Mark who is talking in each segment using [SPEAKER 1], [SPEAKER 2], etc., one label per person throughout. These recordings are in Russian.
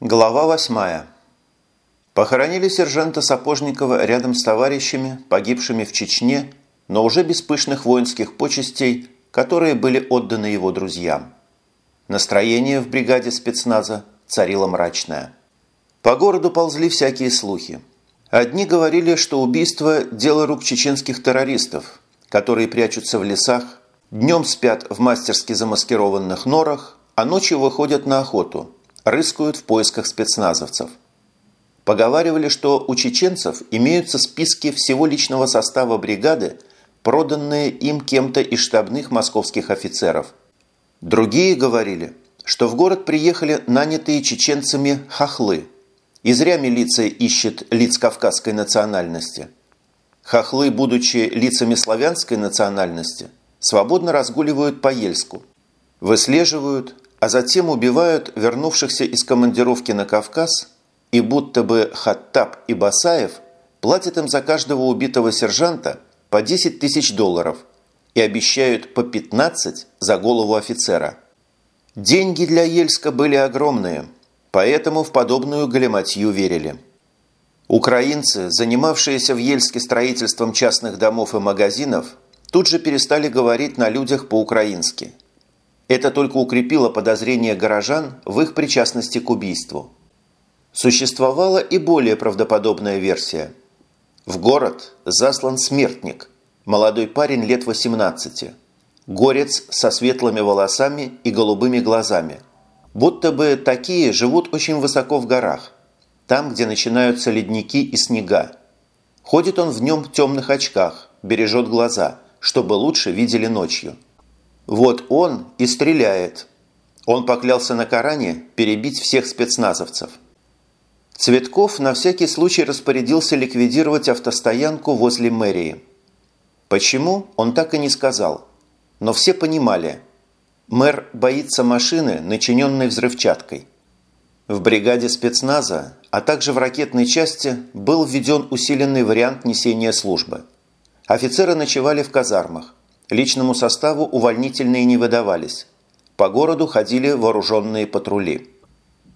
[SPEAKER 1] Глава восьмая. Похоронили сержанта Сапожникова рядом с товарищами, погибшими в Чечне, но уже без пышных воинских почестей, которые были отданы его друзьям. Настроение в бригаде спецназа царило мрачное. По городу ползли всякие слухи. Одни говорили, что убийство – дело рук чеченских террористов, которые прячутся в лесах, днем спят в мастерски замаскированных норах, а ночью выходят на охоту, рыскают в поисках спецназовцев. Поговаривали, что у чеченцев имеются списки всего личного состава бригады, проданные им кем-то из штабных московских офицеров. Другие говорили, что в город приехали нанятые чеченцами хохлы. И зря милиция ищет лиц кавказской национальности. Хохлы, будучи лицами славянской национальности, свободно разгуливают по Ельску. Выслеживают, а затем убивают вернувшихся из командировки на Кавказ и будто бы Хаттаб и Басаев платят им за каждого убитого сержанта по 10 тысяч долларов и обещают по 15 за голову офицера. Деньги для Ельска были огромные, поэтому в подобную галиматью верили. Украинцы, занимавшиеся в Ельске строительством частных домов и магазинов, тут же перестали говорить на людях по-украински – это только укрепило подозрение горожан в их причастности к убийству. Существовала и более правдоподобная версия. В город заслан смертник, молодой парень лет 18, горец со светлыми волосами и голубыми глазами. Будто бы такие живут очень высоко в горах, там, где начинаются ледники и снега. Ходит он в нем в темных очках, бережет глаза, чтобы лучше видели ночью. Вот он и стреляет. Он поклялся на Коране перебить всех спецназовцев. Цветков на всякий случай распорядился ликвидировать автостоянку возле мэрии. Почему, он так и не сказал. Но все понимали. Мэр боится машины, начиненной взрывчаткой. В бригаде спецназа, а также в ракетной части был введен усиленный вариант несения службы. Офицеры ночевали в казармах. Личному составу увольнительные не выдавались. По городу ходили вооруженные патрули.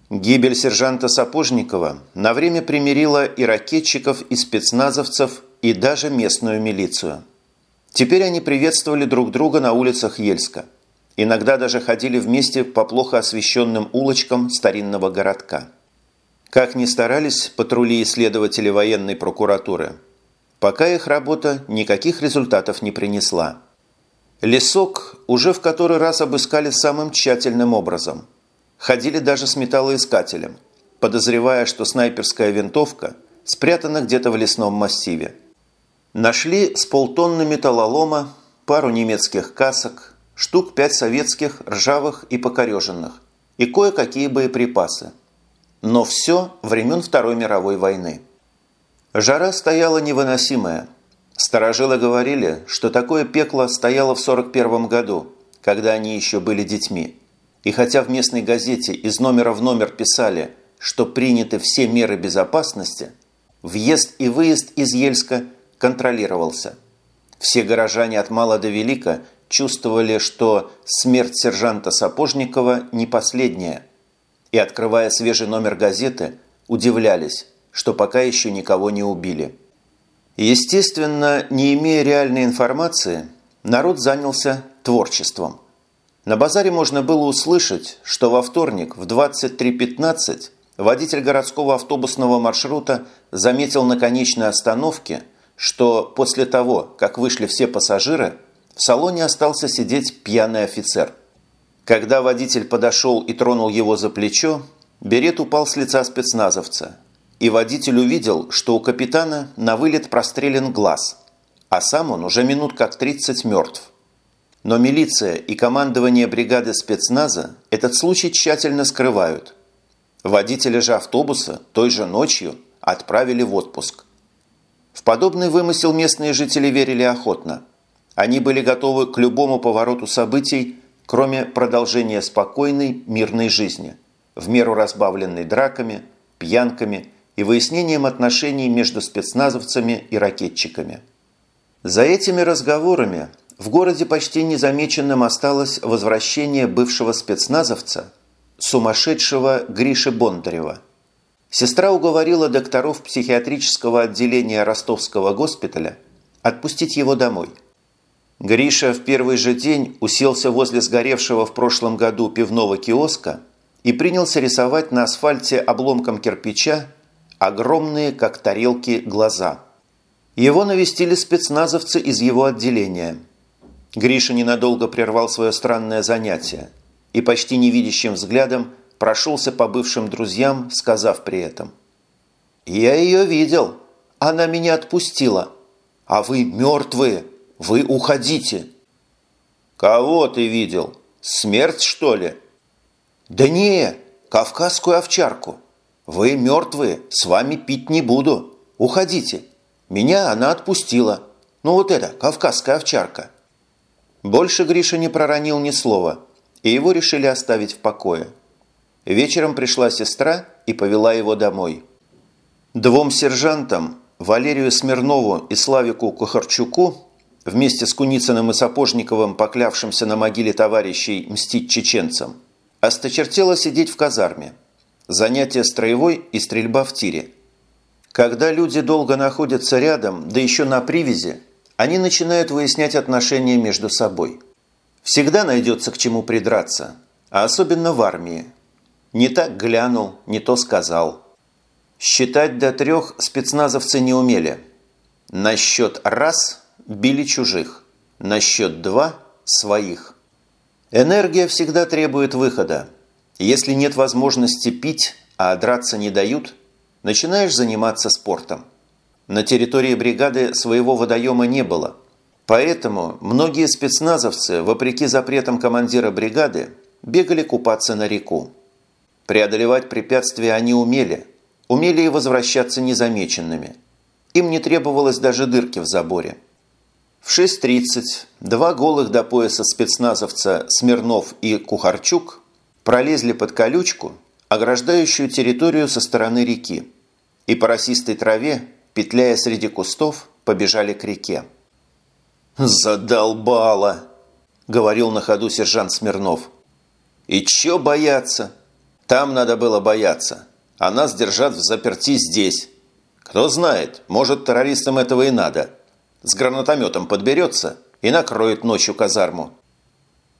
[SPEAKER 1] Гибель сержанта Сапожникова на время примирила и ракетчиков, и спецназовцев, и даже местную милицию. Теперь они приветствовали друг друга на улицах Ельска. Иногда даже ходили вместе по плохо освещенным улочкам старинного городка. Как ни старались патрули и следователи военной прокуратуры, пока их работа никаких результатов не принесла. Лесок уже в который раз обыскали самым тщательным образом. Ходили даже с металлоискателем, подозревая, что снайперская винтовка спрятана где-то в лесном массиве. Нашли с полтонны металлолома, пару немецких касок, штук пять советских, ржавых и покореженных, и кое-какие боеприпасы. Но все времен Второй мировой войны. Жара стояла невыносимая – Старожилы говорили, что такое пекло стояло в 41 году, когда они еще были детьми. И хотя в местной газете из номера в номер писали, что приняты все меры безопасности, въезд и выезд из Ельска контролировался. Все горожане от мала до велика чувствовали, что смерть сержанта Сапожникова не последняя. И, открывая свежий номер газеты, удивлялись, что пока еще никого не убили. Естественно, не имея реальной информации, народ занялся творчеством. На базаре можно было услышать, что во вторник в 23.15 водитель городского автобусного маршрута заметил на конечной остановке, что после того, как вышли все пассажиры, в салоне остался сидеть пьяный офицер. Когда водитель подошел и тронул его за плечо, берет упал с лица спецназовца, и водитель увидел, что у капитана на вылет прострелен глаз, а сам он уже минут как 30 мертв. Но милиция и командование бригады спецназа этот случай тщательно скрывают. Водителя же автобуса той же ночью отправили в отпуск. В подобный вымысел местные жители верили охотно. Они были готовы к любому повороту событий, кроме продолжения спокойной, мирной жизни, в меру разбавленной драками, пьянками и выяснением отношений между спецназовцами и ракетчиками. За этими разговорами в городе почти незамеченным осталось возвращение бывшего спецназовца, сумасшедшего Гриши Бондарева. Сестра уговорила докторов психиатрического отделения ростовского госпиталя отпустить его домой. Гриша в первый же день уселся возле сгоревшего в прошлом году пивного киоска и принялся рисовать на асфальте обломком кирпича огромные, как тарелки, глаза. Его навестили спецназовцы из его отделения. Гриша ненадолго прервал свое странное занятие и почти невидящим взглядом прошелся по бывшим друзьям, сказав при этом. «Я ее видел. Она меня отпустила. А вы мертвые. Вы уходите». «Кого ты видел? Смерть, что ли?» «Да не, кавказскую овчарку. Вы мертвые, с вами пить не буду. Уходите. Меня она отпустила. Ну вот это, кавказская овчарка». Больше Гриша не проронил ни слова, и его решили оставить в покое. Вечером пришла сестра и повела его домой. Двум сержантам, Валерию Смирнову и Славику Кухарчуку, вместе с Куницыным и Сапожниковым, поклявшимся на могиле товарищей мстить чеченцам, осточертело сидеть в казарме. Занятие строевой и стрельба в тире. Когда люди долго находятся рядом, да еще на привязи, они начинают выяснять отношения между собой. Всегда найдется к чему придраться, а особенно в армии. Не так глянул, не то сказал. Считать до трех спецназовцы не умели. На счет раз били чужих, на счет два – своих. Энергия всегда требует выхода. Если нет возможности пить, а драться не дают, начинаешь заниматься спортом. На территории бригады своего водоема не было. Поэтому многие спецназовцы, вопреки запретам командира бригады, бегали купаться на реку. Преодолевать препятствия они умели, умели и возвращаться незамеченными. Им не требовалось даже дырки в заборе. В 6.30 два голых до пояса спецназовца Смирнов и Кухарчук пролезли под колючку, ограждающую территорию со стороны реки, и по росистой траве петляя среди кустов, побежали к реке. «Задолбало!» – говорил на ходу сержант Смирнов. «И чё бояться? Там надо было бояться, а нас держат в заперти здесь. Кто знает, может, террористам этого и надо. С гранатометом подберется и накроет ночью казарму».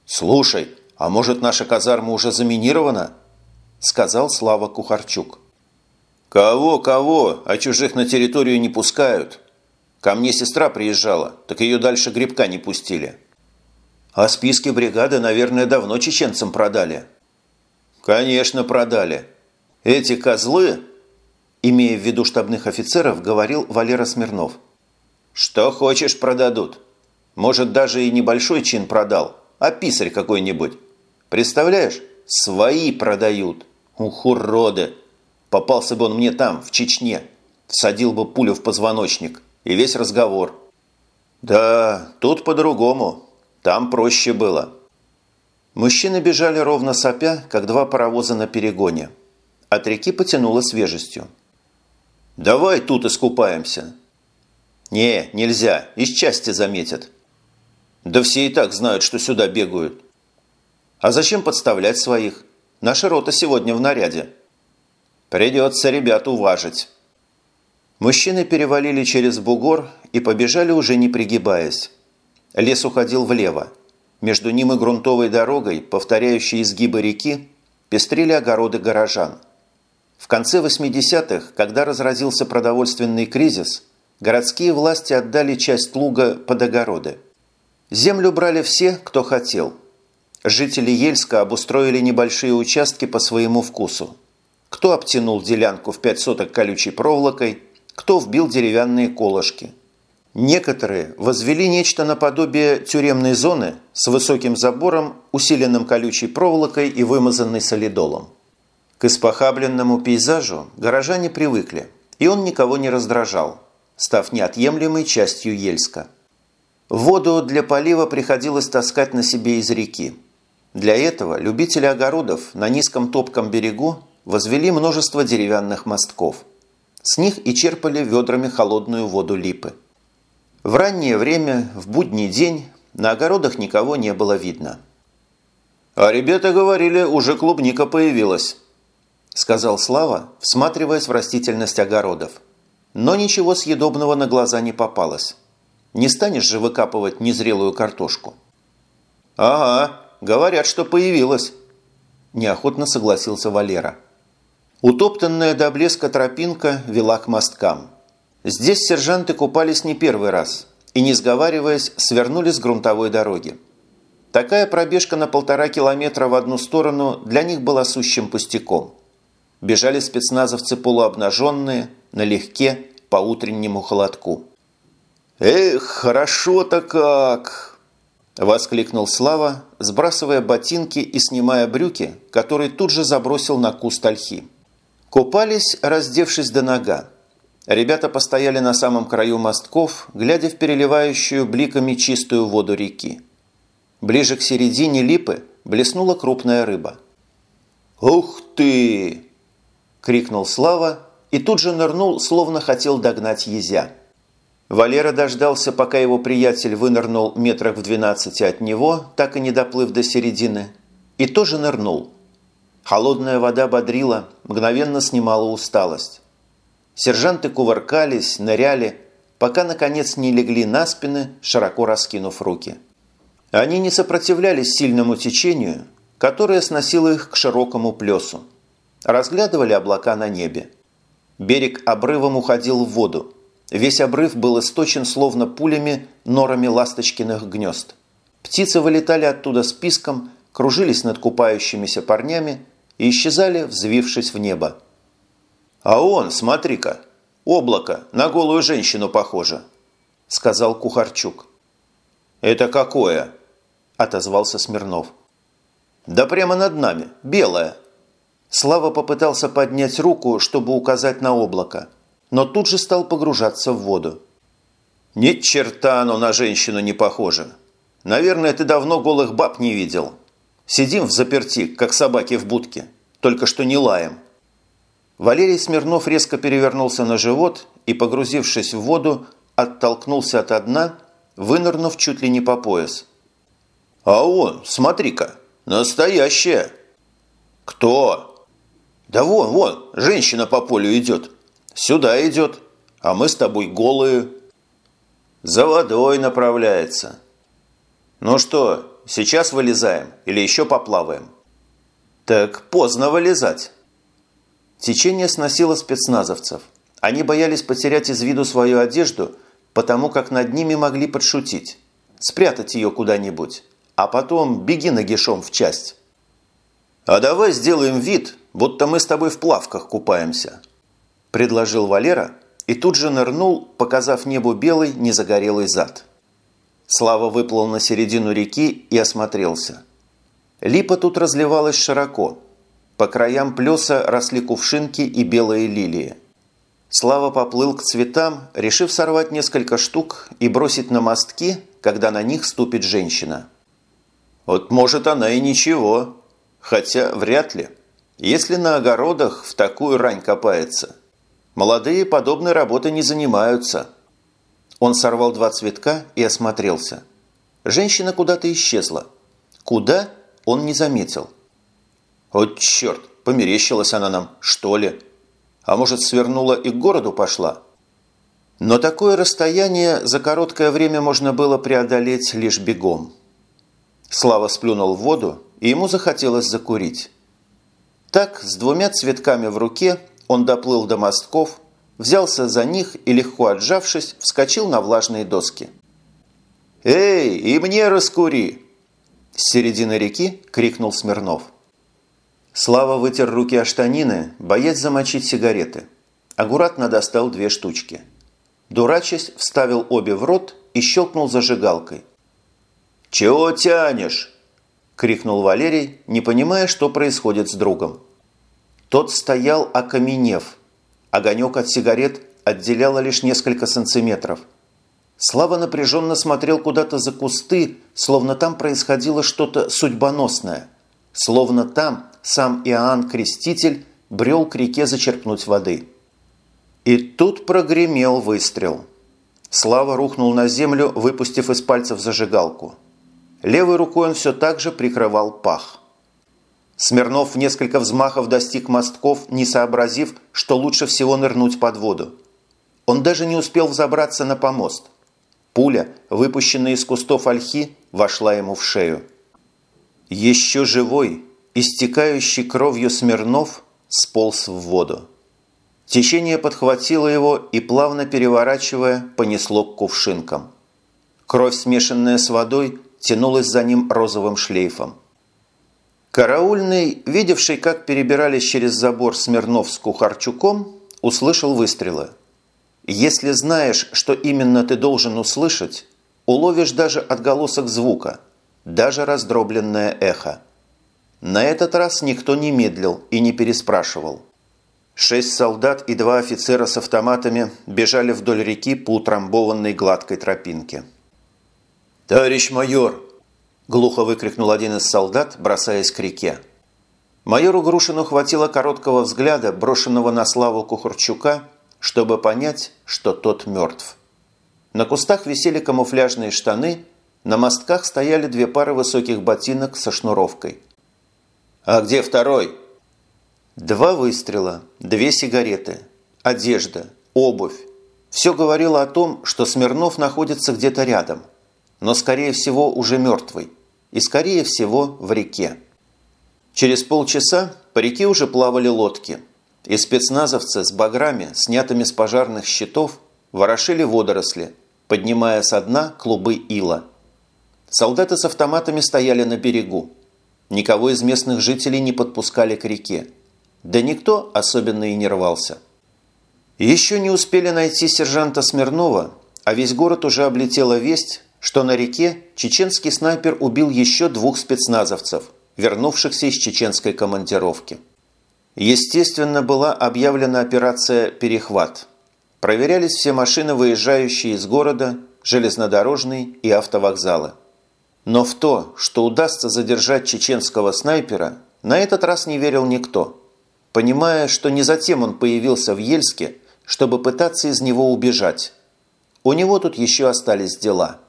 [SPEAKER 1] «Слушай, а может, наша казарма уже заминирована?» – сказал Слава Кухарчук. «Кого, кого? А чужих на территорию не пускают. Ко мне сестра приезжала, так ее дальше грибка не пустили». «А списки бригады, наверное, давно чеченцам продали». «Конечно, продали. Эти козлы...» Имея в виду штабных офицеров, говорил Валера Смирнов. «Что хочешь, продадут. Может, даже и небольшой чин продал, а писарь какой-нибудь. Представляешь, свои продают. Ух, уроды!» Попался бы он мне там, в Чечне. Всадил бы пулю в позвоночник. И весь разговор. Да, тут по-другому. Там проще было. Мужчины бежали ровно сопя, как два паровоза на перегоне. От реки потянуло свежестью. «Давай тут искупаемся». «Не, нельзя. Из части заметят». «Да все и так знают, что сюда бегают». «А зачем подставлять своих? Наша рота сегодня в наряде». Придется ребят уважить. Мужчины перевалили через бугор и побежали уже не пригибаясь. Лес уходил влево. Между ним и грунтовой дорогой, повторяющей изгибы реки, пестрили огороды горожан. В конце 80-х, когда разразился продовольственный кризис, городские власти отдали часть луга под огороды. Землю брали все, кто хотел. Жители Ельска обустроили небольшие участки по своему вкусу. Кто обтянул делянку в пять соток колючей проволокой, кто вбил деревянные колышки. Некоторые возвели нечто наподобие тюремной зоны с высоким забором, усиленным колючей проволокой и вымазанной солидолом. К испохабленному пейзажу горожане привыкли, и он никого не раздражал, став неотъемлемой частью Ельска. Воду для полива приходилось таскать на себе из реки. Для этого любители огородов на низком топком берегу возвели множество деревянных мостков. С них и черпали ведрами холодную воду липы. В раннее время, в будний день, на огородах никого не было видно. «А ребята говорили, уже клубника появилась», – сказал Слава, всматриваясь в растительность огородов. Но ничего съедобного на глаза не попалось. Не станешь же выкапывать незрелую картошку. «Ага, говорят, что появилась», – неохотно согласился Валера. Утоптанная до блеска тропинка вела к мосткам. Здесь сержанты купались не первый раз и, не сговариваясь, свернули с грунтовой дороги. Такая пробежка на полтора километра в одну сторону для них была сущим пустяком. Бежали спецназовцы полуобнаженные, налегке, по утреннему холодку. «Эх, хорошо-то как!» – воскликнул Слава, сбрасывая ботинки и снимая брюки, которые тут же забросил на куст ольхи. Купались, раздевшись до нога. Ребята постояли на самом краю мостков, глядя в переливающую бликами чистую воду реки. Ближе к середине липы блеснула крупная рыба. «Ух ты!» – крикнул Слава и тут же нырнул, словно хотел догнать езя. Валера дождался, пока его приятель вынырнул метрах в двенадцати от него, так и не доплыв до середины, и тоже нырнул. Холодная вода бодрила, мгновенно снимала усталость. Сержанты кувыркались, ныряли, пока, наконец, не легли на спины, широко раскинув руки. Они не сопротивлялись сильному течению, которое сносило их к широкому плесу. Разглядывали облака на небе. Берег обрывом уходил в воду. Весь обрыв был источен словно пулями норами ласточкиных гнезд. Птицы вылетали оттуда списком, кружились над купающимися парнями и исчезали, взвившись в небо. «А он, смотри-ка, облако, на голую женщину похоже», – сказал Кухарчук. «Это какое?» – отозвался Смирнов. «Да прямо над нами, белое». Слава попытался поднять руку, чтобы указать на облако, но тут же стал погружаться в воду. «Ни черта оно на женщину не похоже. Наверное, ты давно голых баб не видел. Сидим в заперти, как собаки в будке, только что не лаем». Валерий Смирнов резко перевернулся на живот и, погрузившись в воду, оттолкнулся от дна вынырнув чуть ли не по пояс. «А он, смотри-ка, настоящая!» «Кто?» «Да вон, вон, женщина по полю идет. Сюда идет, а мы с тобой голые». «За водой направляется». «Ну что, сейчас вылезаем или еще поплаваем?» «Так поздно вылезать». Течение сносило спецназовцев. Они боялись потерять из виду свою одежду – потому как над ними могли подшутить. Спрятать ее куда-нибудь, а потом беги нагишом в часть. «А давай сделаем вид, будто мы с тобой в плавках купаемся», – предложил Валера и тут же нырнул, показав небу белый незагорелый зад. Слава выплыл на середину реки и осмотрелся. Липа тут разливалась широко. По краям плеса росли кувшинки и белые лилии. Слава поплыл к цветам, решив сорвать несколько штук и бросить на мостки, когда на них ступит женщина. Вот может она и ничего, хотя вряд ли, если на огородах в такую рань копается. Молодые подобной работы не занимаются. Он сорвал два цветка и осмотрелся. Женщина куда-то исчезла. Куда, он не заметил. «Вот черт, померещилась она нам, что ли?» А может, свернула и к городу пошла? Но такое расстояние за короткое время можно было преодолеть лишь бегом. Слава сплюнул в воду, и ему захотелось закурить. Так, с двумя цветками в руке, он доплыл до мостков, взялся за них и, легко отжавшись, вскочил на влажные доски. «Эй, и мне раскури!» С середины реки крикнул Смирнов. Слава вытер руки о штанины, боясь замочить сигареты. Аккуратно достал две штучки. Дурачась, вставил обе в рот и щелкнул зажигалкой. «Чего тянешь?» – крикнул Валерий, не понимая, что происходит с другом. Тот стоял, окаменев. Огонек от сигарет отделяло лишь несколько сантиметров. Слава напряженно смотрел куда-то за кусты, словно там происходило что-то судьбоносное. Словно там сам Иоанн Креститель брел к реке зачерпнуть воды. И тут прогремел выстрел. Слава рухнул на землю, выпустив из пальцев зажигалку. Левой рукой он все так же прикрывал пах. Смирнов в несколько взмахов достиг мостков, не сообразив, что лучше всего нырнуть под воду. Он даже не успел взобраться на помост. Пуля, выпущенная из кустов ольхи, вошла ему в шею. Еще живой, истекающий кровью Смирнов, сполз в воду. Течение подхватило его и, плавно переворачивая, понесло к кувшинкам. Кровь, смешанная с водой, тянулась за ним розовым шлейфом. Караульный, видевший, как перебирались через забор Смирнов с Кухарчуком, услышал выстрелы. Если знаешь, что именно ты должен услышать, уловишь даже отголосок звука, даже раздробленное эхо. На этот раз никто не медлил и не переспрашивал. Шесть солдат и два офицера с автоматами бежали вдоль реки по утрамбованной гладкой тропинке. «Товарищ майор!» – глухо выкрикнул один из солдат, бросаясь к реке. Майору Грушину хватило короткого взгляда, брошенного на славу Кухарчука, чтобы понять, что тот мертв. На кустах висели камуфляжные штаны, на мостках стояли две пары высоких ботинок со шнуровкой. «А где второй?» Два выстрела, две сигареты, одежда, обувь. Все говорило о том, что Смирнов находится где-то рядом – но, скорее всего, уже мертвый, и, скорее всего, в реке. Через полчаса по реке уже плавали лодки, и спецназовцы с баграми, снятыми с пожарных щитов, ворошили водоросли, поднимая со дна клубы ила. Солдаты с автоматами стояли на берегу. Никого из местных жителей не подпускали к реке. Да никто особенно и не рвался. Еще не успели найти сержанта Смирнова, а весь город уже облетела весть, что на реке чеченский снайпер убил еще двух спецназовцев, вернувшихся из чеченской командировки. Естественно, была объявлена операция «Перехват». Проверялись все машины, выезжающие из города, железнодорожные и автовокзалы. Но в то, что удастся задержать чеченского снайпера, на этот раз не верил никто, понимая, что не затем он появился в Ельске, чтобы пытаться из него убежать. У него тут еще остались дела –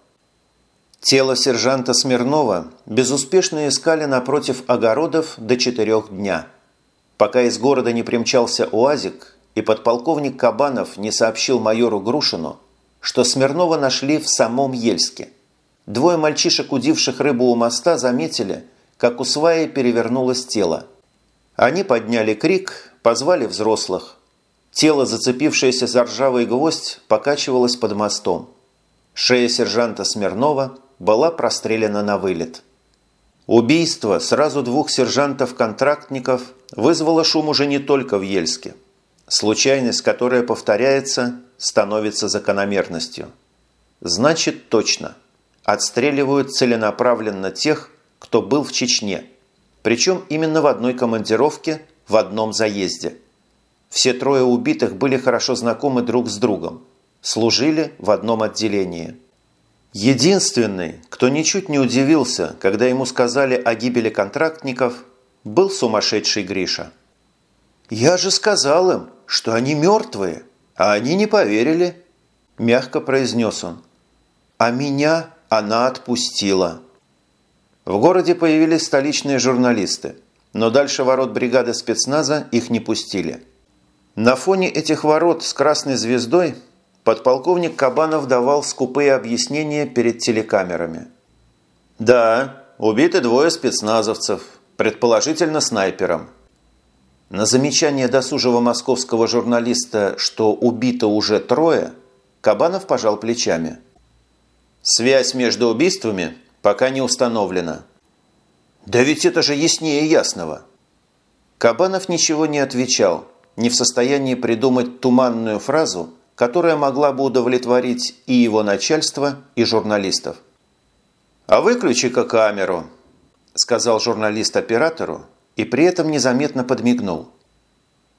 [SPEAKER 1] Тело сержанта Смирнова безуспешно искали напротив огородов до четырех дня. Пока из города не примчался УАЗик, и подполковник Кабанов не сообщил майору Грушину, что Смирнова нашли в самом Ельске. Двое мальчишек, удивших рыбу у моста, заметили, как у сваи перевернулось тело. Они подняли крик, позвали взрослых. Тело, зацепившееся за ржавый гвоздь, покачивалось под мостом. Шея сержанта Смирнова – была прострелена на вылет. Убийство сразу двух сержантов-контрактников вызвало шум уже не только в Ельске. Случайность, которая повторяется, становится закономерностью. Значит, точно. Отстреливают целенаправленно тех, кто был в Чечне. Причем именно в одной командировке, в одном заезде. Все трое убитых были хорошо знакомы друг с другом. Служили в одном отделении – Единственный, кто ничуть не удивился, когда ему сказали о гибели контрактников, был сумасшедший Гриша. «Я же сказал им, что они мертвые, а они не поверили», – мягко произнес он. «А меня она отпустила». В городе появились столичные журналисты, но дальше ворот бригады спецназа их не пустили. На фоне этих ворот с красной звездой Подполковник Кабанов давал скупые объяснения перед телекамерами. «Да, убиты двое спецназовцев, предположительно снайпером». На замечание досужего московского журналиста, что убито уже трое, Кабанов пожал плечами. «Связь между убийствами пока не установлена». «Да ведь это же яснее ясного!» Кабанов ничего не отвечал, не в состоянии придумать туманную фразу, которая могла бы удовлетворить и его начальство, и журналистов. «А выключи-ка камеру», – сказал журналист оператору и при этом незаметно подмигнул.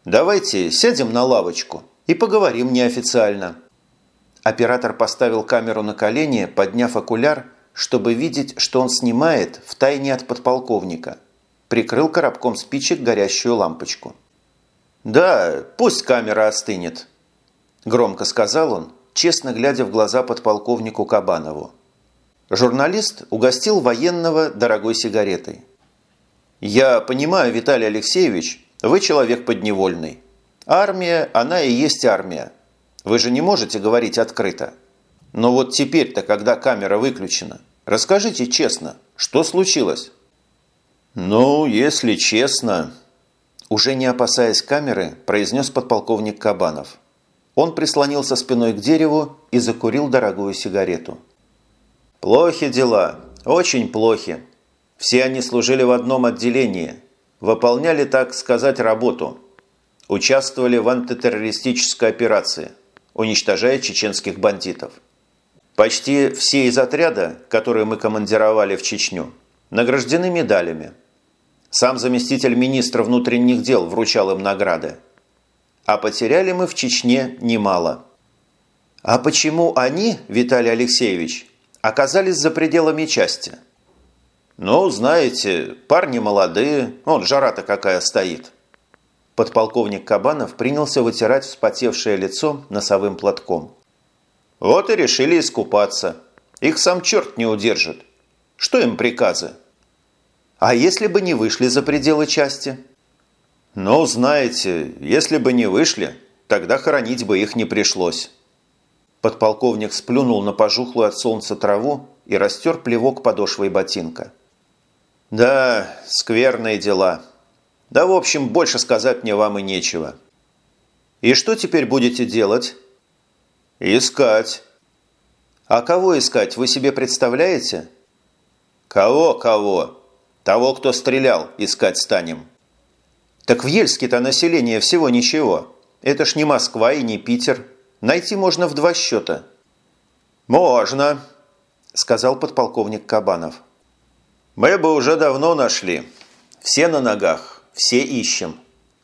[SPEAKER 1] «Давайте сядем на лавочку и поговорим неофициально». Оператор поставил камеру на колени, подняв окуляр, чтобы видеть, что он снимает в тайне от подполковника. Прикрыл коробком спичек горящую лампочку. «Да, пусть камера остынет», Громко сказал он, честно глядя в глаза подполковнику Кабанову. Журналист угостил военного дорогой сигаретой. Я понимаю, Виталий Алексеевич, вы человек подневольный. Армия, она и есть армия. Вы же не можете говорить открыто. Но вот теперь-то, когда камера выключена, расскажите честно, что случилось? Ну, если честно... Уже не опасаясь камеры, произнес подполковник Кабанов. Он прислонился спиной к дереву и закурил дорогую сигарету. «Плохи дела, очень плохи. Все они служили в одном отделении, выполняли, так сказать, работу. Участвовали в антитеррористической операции, уничтожая чеченских бандитов. Почти все из отряда, которые мы командировали в Чечню, награждены медалями. Сам заместитель министра внутренних дел вручал им награды. А потеряли мы в Чечне немало. А почему они, Виталий Алексеевич, оказались за пределами части? Ну, знаете, парни молодые, вот жара-то какая стоит. Подполковник Кабанов принялся вытирать вспотевшее лицо носовым платком. Вот и решили искупаться. Их сам черт не удержит. Что им приказы? А если бы не вышли за пределы части? Ну, знаете, если бы не вышли, тогда хоронить бы их не пришлось. Подполковник сплюнул на пожухлую от солнца траву и растер плевок подошвой ботинка. Да, скверные дела. Да, в общем, больше сказать мне вам и нечего. И что теперь будете делать? Искать. А кого искать, вы себе представляете? Кого-кого? Того, кто стрелял, искать станем. Так в Ельске-то население всего ничего. Это ж не Москва и не Питер. Найти можно в два счета. Можно, сказал подполковник Кабанов. Мы бы уже давно нашли. Все на ногах, все ищем.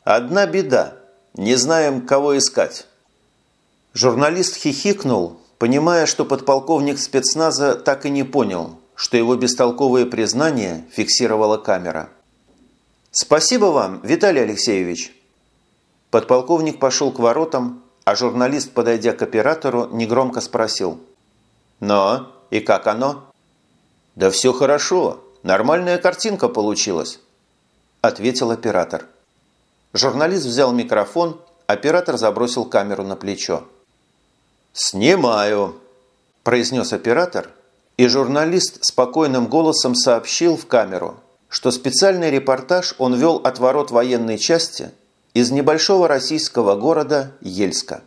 [SPEAKER 1] Одна беда. Не знаем, кого искать. Журналист хихикнул, понимая, что подполковник спецназа так и не понял, что его бестолковые признания фиксировала камера. «Спасибо вам, Виталий Алексеевич!» Подполковник пошел к воротам, а журналист, подойдя к оператору, негромко спросил. «Но? И как оно?» «Да все хорошо. Нормальная картинка получилась», – ответил оператор. Журналист взял микрофон, оператор забросил камеру на плечо. «Снимаю», – произнес оператор – и журналист спокойным голосом сообщил в камеру, что специальный репортаж он вел от ворот военной части из небольшого российского города Ельска.